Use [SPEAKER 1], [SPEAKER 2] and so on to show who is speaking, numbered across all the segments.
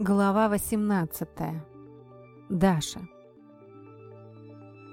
[SPEAKER 1] Глава 18. Даша.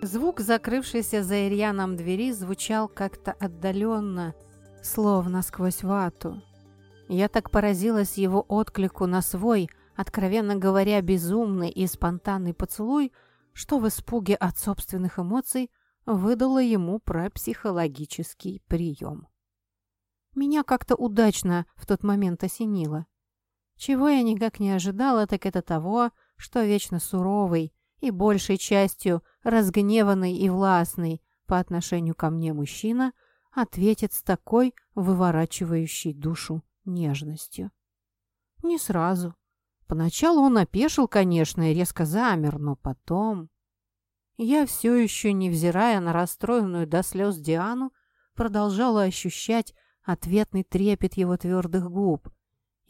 [SPEAKER 1] Звук, закрывшийся за Ирьяном двери, звучал как-то отдаленно, словно сквозь вату. Я так поразилась его отклику на свой, откровенно говоря, безумный и спонтанный поцелуй, что в испуге от собственных эмоций выдала ему про психологический прием. Меня как-то удачно в тот момент осенило. Чего я никак не ожидала, так это того, что вечно суровый и большей частью разгневанный и властный по отношению ко мне мужчина ответит с такой выворачивающей душу нежностью. Не сразу. Поначалу он опешил, конечно, и резко замер, но потом... Я все еще, невзирая на расстроенную до слез Диану, продолжала ощущать ответный трепет его твердых губ,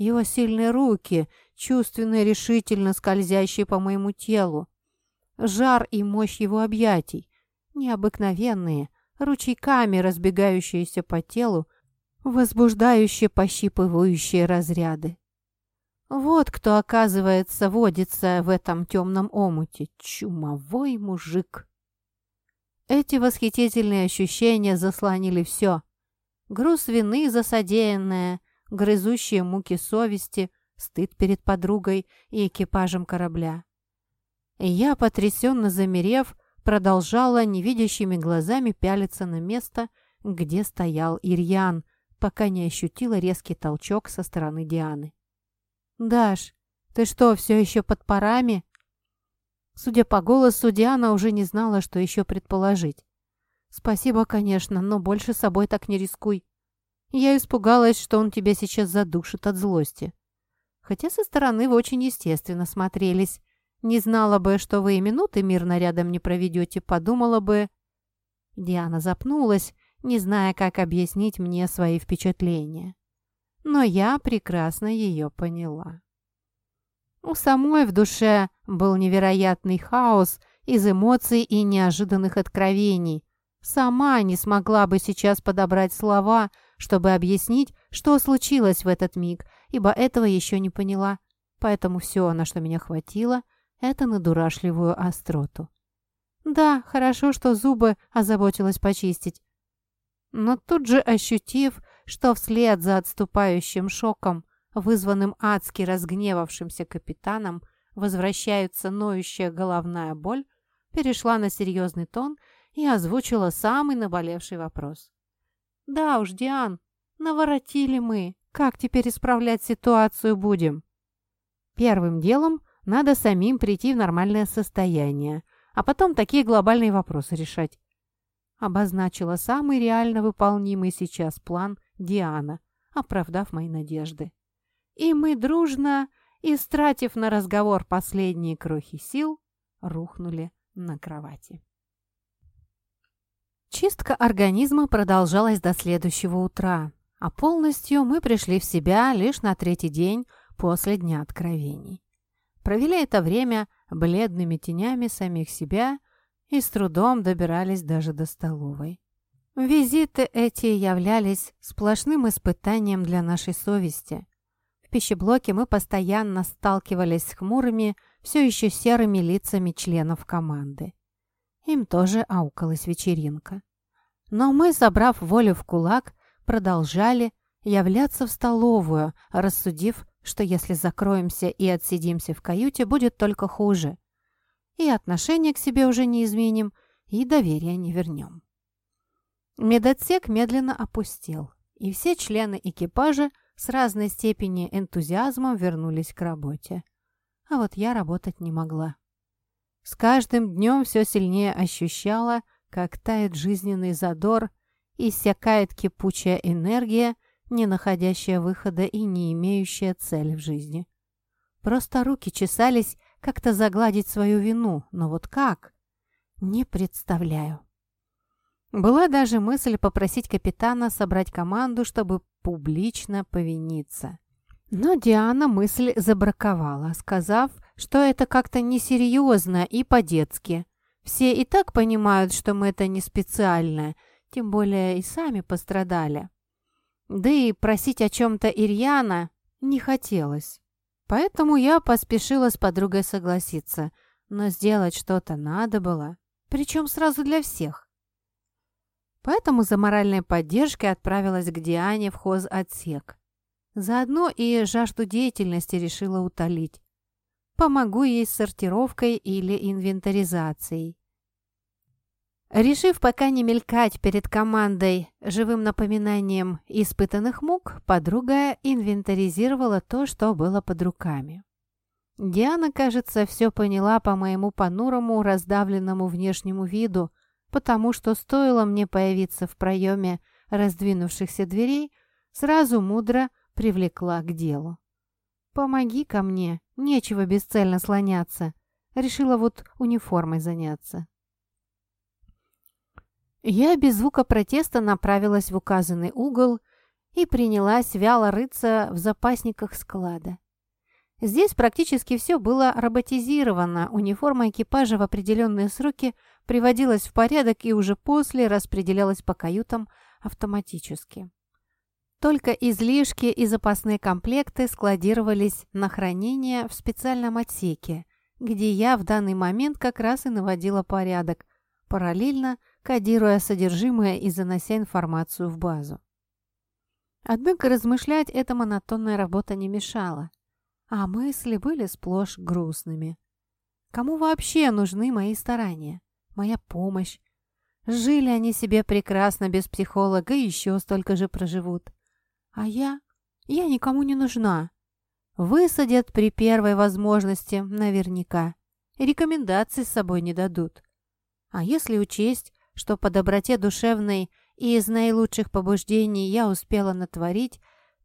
[SPEAKER 1] его сильные руки, чувственно и решительно скользящие по моему телу. Жар и мощь его объятий, необыкновенные, ручейками разбегающиеся по телу, возбуждающие пощипывающие разряды. Вот кто, оказывается, водится в этом темном омуте. Чумовой мужик. Эти восхитительные ощущения заслонили все. Груз вины за содеянное – грызущие муки совести, стыд перед подругой и экипажем корабля. я, потрясенно замерев, продолжала невидящими глазами пялиться на место, где стоял Ирьян, пока не ощутила резкий толчок со стороны Дианы. «Даш, ты что, все еще под парами?» Судя по голосу, Диана уже не знала, что еще предположить. «Спасибо, конечно, но больше собой так не рискуй. Я испугалась, что он тебя сейчас задушит от злости. Хотя со стороны вы очень естественно смотрелись. Не знала бы, что вы и минуты мирно рядом не проведете, подумала бы... Диана запнулась, не зная, как объяснить мне свои впечатления. Но я прекрасно ее поняла. У самой в душе был невероятный хаос из эмоций и неожиданных откровений. Сама не смогла бы сейчас подобрать слова, чтобы объяснить, что случилось в этот миг, ибо этого еще не поняла. Поэтому все, на что меня хватило, это на дурашливую остроту. Да, хорошо, что зубы озаботилась почистить. Но тут же ощутив, что вслед за отступающим шоком, вызванным адски разгневавшимся капитаном, возвращается ноющая головная боль, перешла на серьезный тон и озвучила самый наболевший вопрос. «Да уж, Диан, наворотили мы. Как теперь исправлять ситуацию будем?» «Первым делом надо самим прийти в нормальное состояние, а потом такие глобальные вопросы решать». Обозначила самый реально выполнимый сейчас план Диана, оправдав мои надежды. И мы дружно, истратив на разговор последние крохи сил, рухнули на кровати. Чистка организма продолжалась до следующего утра, а полностью мы пришли в себя лишь на третий день после Дня Откровений. Провели это время бледными тенями самих себя и с трудом добирались даже до столовой. Визиты эти являлись сплошным испытанием для нашей совести. В пищеблоке мы постоянно сталкивались с хмурыми, все еще серыми лицами членов команды. Им тоже аукалась вечеринка. Но мы, собрав волю в кулак, продолжали являться в столовую, рассудив, что если закроемся и отсидимся в каюте, будет только хуже. И отношение к себе уже не изменим, и доверие не вернем. Медотсек медленно опустел, и все члены экипажа с разной степени энтузиазма вернулись к работе. А вот я работать не могла. С каждым днем все сильнее ощущала, как тает жизненный задор, иссякает кипучая энергия, не находящая выхода и не имеющая цели в жизни. Просто руки чесались как-то загладить свою вину, но вот как? Не представляю. Была даже мысль попросить капитана собрать команду, чтобы публично повиниться. Но Диана мысль забраковала, сказав, что это как-то несерьезно и по-детски. Все и так понимают, что мы это не специально, тем более и сами пострадали. Да и просить о чем-то Ирьяна не хотелось. Поэтому я поспешила с подругой согласиться, но сделать что-то надо было, причем сразу для всех. Поэтому за моральной поддержкой отправилась к Диане в хозотсек. Заодно и жажду деятельности решила утолить. Помогу ей с сортировкой или инвентаризацией. Решив пока не мелькать перед командой живым напоминанием испытанных мук, подруга инвентаризировала то, что было под руками. Диана, кажется, все поняла по моему понурому, раздавленному внешнему виду, потому что стоило мне появиться в проеме раздвинувшихся дверей, сразу мудро привлекла к делу. «Помоги ко мне, нечего бесцельно слоняться», решила вот униформой заняться. Я без звука протеста направилась в указанный угол и принялась вяло рыться в запасниках склада. Здесь практически все было роботизировано, униформа экипажа в определенные сроки приводилась в порядок и уже после распределялась по каютам автоматически. Только излишки и запасные комплекты складировались на хранение в специальном отсеке, где я в данный момент как раз и наводила порядок, параллельно – кодируя содержимое и занося информацию в базу. Однако размышлять эта монотонная работа не мешала, а мысли были сплошь грустными. Кому вообще нужны мои старания, моя помощь? Жили они себе прекрасно без психолога и еще столько же проживут. А я? Я никому не нужна. Высадят при первой возможности, наверняка. Рекомендаций с собой не дадут. А если учесть, что по доброте душевной и из наилучших побуждений я успела натворить,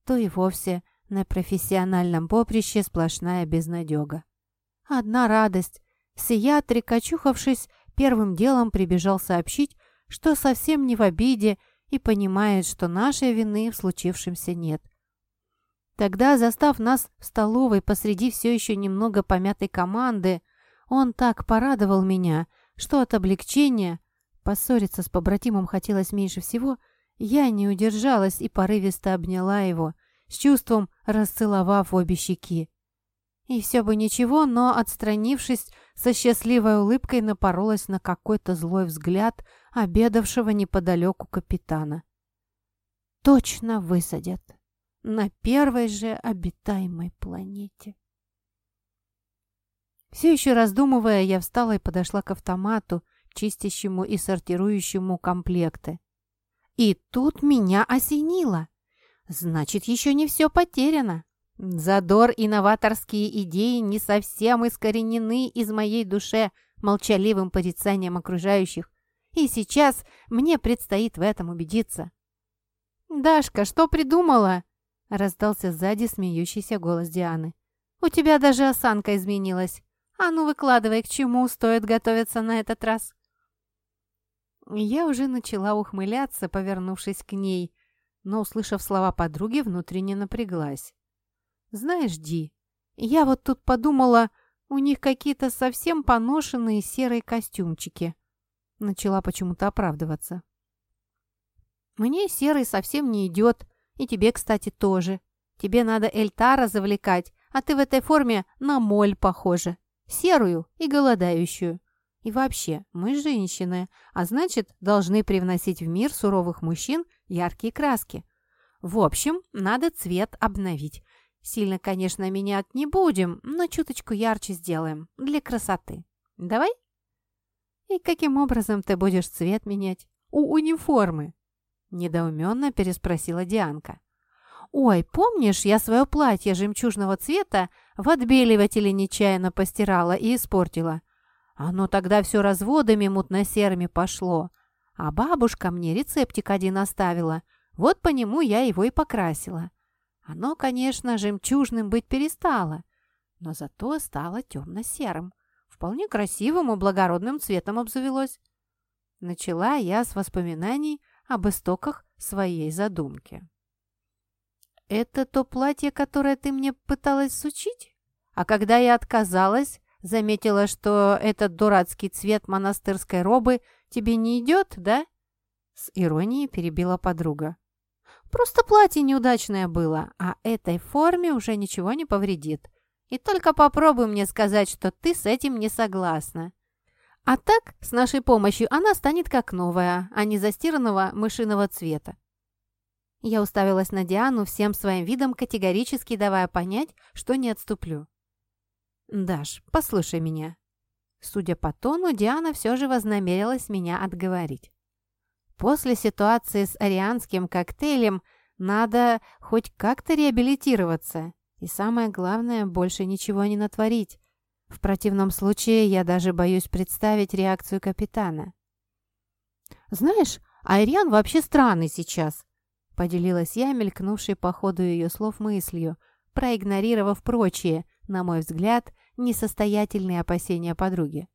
[SPEAKER 1] то и вовсе на профессиональном поприще сплошная безнадега. Одна радость. Сиятри, кочухавшись, первым делом прибежал сообщить, что совсем не в обиде и понимает, что нашей вины в случившемся нет. Тогда, застав нас в столовой посреди все еще немного помятой команды, он так порадовал меня, что от облегчения Поссориться с побратимом хотелось меньше всего, я не удержалась и порывисто обняла его, с чувством расцеловав обе щеки. И все бы ничего, но, отстранившись, со счастливой улыбкой напоролась на какой-то злой взгляд обедавшего неподалеку капитана. Точно высадят. На первой же обитаемой планете. Все еще раздумывая, я встала и подошла к автомату, чистящему и сортирующему комплекты. И тут меня осенило. Значит, еще не все потеряно. Задор и новаторские идеи не совсем искоренены из моей душе молчаливым порицанием окружающих. И сейчас мне предстоит в этом убедиться. «Дашка, что придумала?» — раздался сзади смеющийся голос Дианы. «У тебя даже осанка изменилась. А ну, выкладывай, к чему стоит готовиться на этот раз». Я уже начала ухмыляться, повернувшись к ней, но, услышав слова подруги, внутренне напряглась. «Знаешь, Ди, я вот тут подумала, у них какие-то совсем поношенные серые костюмчики». Начала почему-то оправдываться. «Мне серый совсем не идет, и тебе, кстати, тоже. Тебе надо Эльтара завлекать, а ты в этой форме на моль похожа. Серую и голодающую. И вообще, мы женщины, а значит, должны привносить в мир суровых мужчин яркие краски. В общем, надо цвет обновить. Сильно, конечно, менять не будем, но чуточку ярче сделаем, для красоты. Давай? И каким образом ты будешь цвет менять? У униформы. Недоуменно переспросила Дианка. «Ой, помнишь, я свое платье жемчужного цвета в отбеливателе нечаянно постирала и испортила? Оно тогда все разводами мутно-серыми пошло. А бабушка мне рецептик один оставила. Вот по нему я его и покрасила. Оно, конечно, жемчужным быть перестало, но зато стало темно-серым. Вполне красивым и благородным цветом обзавелось. Начала я с воспоминаний об истоках своей задумки. «Это то платье, которое ты мне пыталась сучить? А когда я отказалась, Заметила, что этот дурацкий цвет монастырской робы тебе не идет, да?» С иронией перебила подруга. «Просто платье неудачное было, а этой форме уже ничего не повредит. И только попробуй мне сказать, что ты с этим не согласна. А так, с нашей помощью она станет как новая, а не застиранного мышиного цвета. Я уставилась на Диану всем своим видом, категорически давая понять, что не отступлю. «Даш, послушай меня». Судя по тону, Диана все же вознамерилась меня отговорить. После ситуации с арианским коктейлем надо хоть как-то реабилитироваться. И самое главное, больше ничего не натворить. В противном случае я даже боюсь представить реакцию капитана. «Знаешь, Айриан вообще странный сейчас», — поделилась я, мелькнувшей по ходу ее слов мыслью, проигнорировав прочие, на мой взгляд, несостоятельные опасения подруги.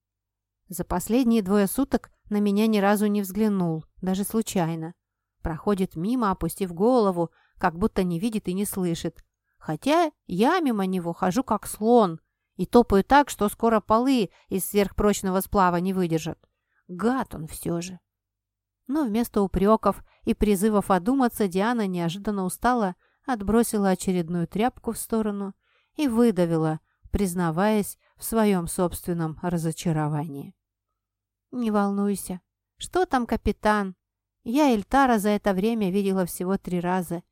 [SPEAKER 1] За последние двое суток на меня ни разу не взглянул, даже случайно. Проходит мимо, опустив голову, как будто не видит и не слышит. Хотя я мимо него хожу как слон и топаю так, что скоро полы из сверхпрочного сплава не выдержат. Гад он все же. Но вместо упреков и призывов одуматься Диана неожиданно устала, отбросила очередную тряпку в сторону и выдавила, признаваясь в своем собственном разочаровании. «Не волнуйся. Что там, капитан? Я Эльтара за это время видела всего три раза,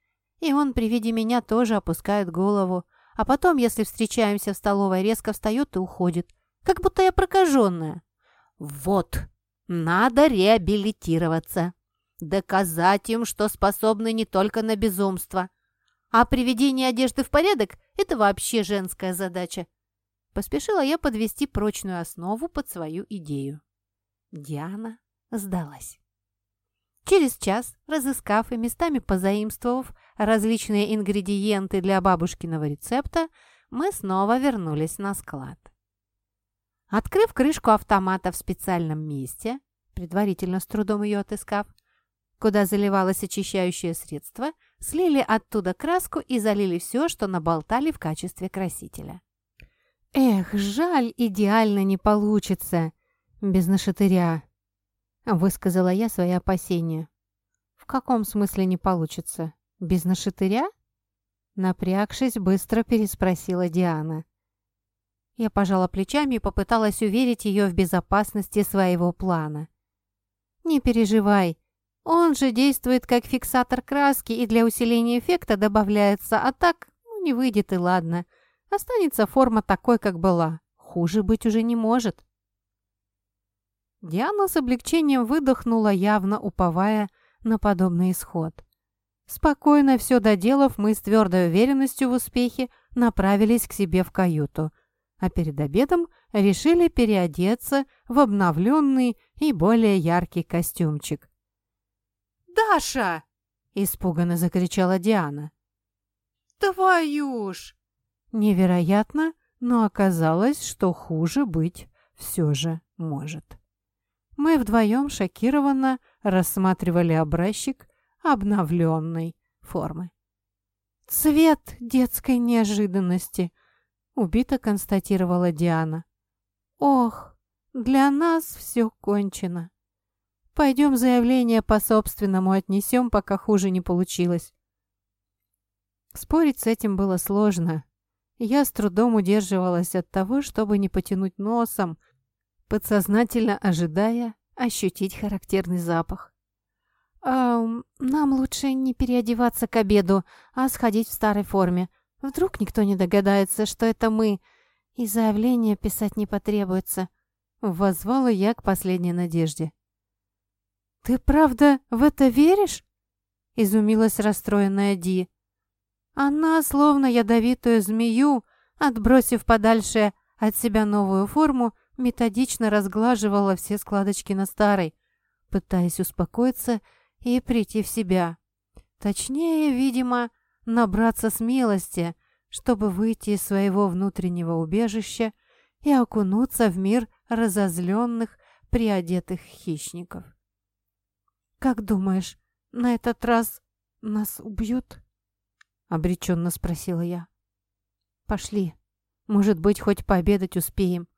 [SPEAKER 1] и он при виде меня тоже опускает голову, а потом, если встречаемся в столовой, резко встает и уходит, как будто я прокаженная. Вот, надо реабилитироваться, доказать им, что способны не только на безумство, а приведение одежды в порядок – это вообще женская задача. Поспешила я подвести прочную основу под свою идею. Диана сдалась. Через час, разыскав и местами позаимствовав различные ингредиенты для бабушкиного рецепта, мы снова вернулись на склад. Открыв крышку автомата в специальном месте, предварительно с трудом ее отыскав, куда заливалось очищающее средство, слили оттуда краску и залили все, что наболтали в качестве красителя. «Эх, жаль, идеально не получится!» без нашатыря», — высказала я свои опасения. «В каком смысле не получится? Без нашатыря?» Напрягшись, быстро переспросила Диана. Я пожала плечами и попыталась уверить ее в безопасности своего плана. «Не переживай, он же действует как фиксатор краски и для усиления эффекта добавляется, а так, ну, не выйдет и ладно. Останется форма такой, как была. Хуже быть уже не может». Диана с облегчением выдохнула, явно уповая на подобный исход. Спокойно все доделав, мы с твердой уверенностью в успехе направились к себе в каюту, а перед обедом решили переодеться в обновленный и более яркий костюмчик.
[SPEAKER 2] «Даша!» – испуганно закричала Диана. «Твою ж!»
[SPEAKER 1] Невероятно, но оказалось, что хуже быть все же может. Мы вдвоем шокированно рассматривали образчик обновленной формы. «Цвет детской неожиданности», — убито констатировала Диана. «Ох, для нас все кончено. Пойдем заявление по собственному отнесем, пока хуже не получилось». Спорить с этим было сложно. Я с трудом удерживалась от того, чтобы не потянуть носом, подсознательно ожидая ощутить характерный запах. «Эм, нам лучше не переодеваться к обеду, а сходить в старой форме. Вдруг никто не догадается, что это мы, и заявление писать не потребуется», — воззвала я к последней надежде. «Ты правда в это веришь?» — изумилась расстроенная Ди. Она, словно ядовитую змею, отбросив подальше от себя новую форму, методично разглаживала все складочки на старой, пытаясь успокоиться и прийти в себя. Точнее, видимо, набраться смелости, чтобы выйти из своего внутреннего убежища и окунуться в мир разозленных, приодетых хищников. «Как думаешь, на этот раз нас убьют?» — обреченно спросила я. «Пошли. Может быть, хоть пообедать успеем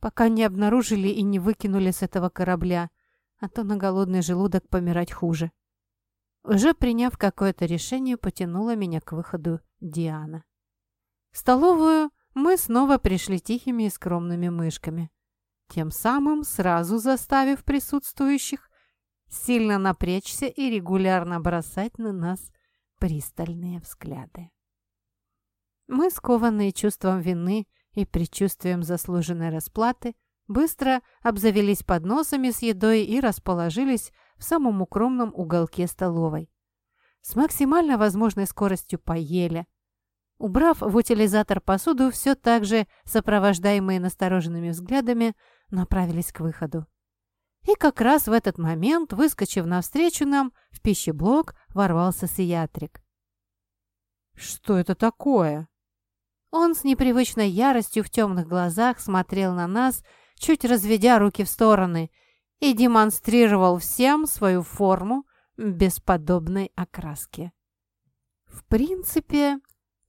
[SPEAKER 1] пока не обнаружили и не выкинули с этого корабля, а то на голодный желудок помирать хуже. Уже приняв какое-то решение, потянула меня к выходу Диана. Столовую мы снова пришли тихими и скромными мышками, тем самым сразу заставив присутствующих сильно напрячься и регулярно бросать на нас пристальные взгляды. Мы, скованные чувством вины и предчувствием заслуженной расплаты, быстро обзавелись подносами с едой и расположились в самом укромном уголке столовой. С максимально возможной скоростью поели. Убрав в утилизатор посуду, все так же, сопровождаемые настороженными взглядами, направились к выходу. И как раз в этот момент, выскочив навстречу нам, в пищеблок ворвался Сиатрик.
[SPEAKER 2] «Что это такое?»
[SPEAKER 1] Он с непривычной яростью в темных глазах смотрел на нас, чуть разведя руки в стороны, и демонстрировал всем свою форму бесподобной окраски. «В принципе,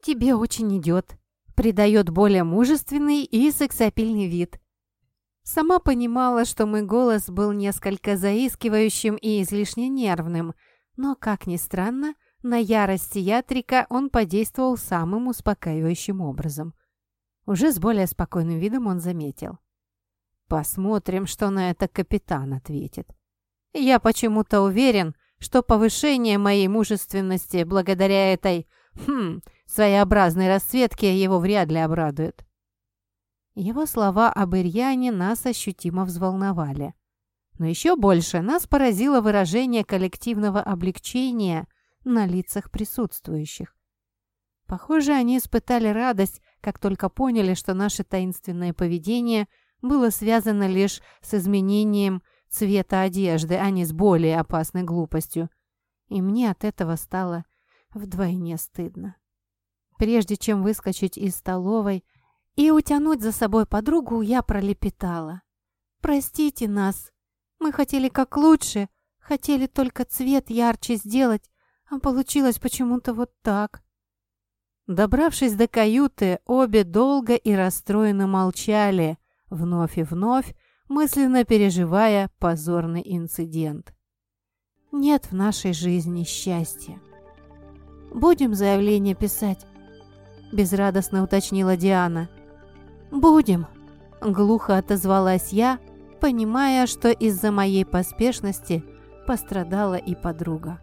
[SPEAKER 1] тебе очень идет», придает более мужественный и сексапильный вид. Сама понимала, что мой голос был несколько заискивающим и излишне нервным, но, как ни странно, на ярость ятрика он подействовал самым успокаивающим образом. Уже с более спокойным видом он заметил. Посмотрим, что на это капитан ответит. Я почему-то уверен, что повышение моей мужественности благодаря этой, хм, своеобразной расцветке его вряд ли обрадует. Его слова об Ирьяне нас ощутимо взволновали. Но еще больше нас поразило выражение коллективного облегчения на лицах присутствующих. Похоже, они испытали радость, как только поняли, что наше таинственное поведение – было связано лишь с изменением цвета одежды, а не с более опасной глупостью. И мне от этого стало вдвойне стыдно. Прежде чем выскочить из столовой и утянуть за собой подругу, я пролепетала. «Простите нас. Мы хотели как лучше, хотели только цвет ярче сделать, а получилось почему-то вот так». Добравшись до каюты, обе долго и расстроенно молчали, вновь и вновь, мысленно переживая позорный инцидент. Нет в нашей жизни счастья. «Будем заявление писать?» – безрадостно уточнила Диана. «Будем», – глухо отозвалась я, понимая, что из-за моей поспешности пострадала и подруга.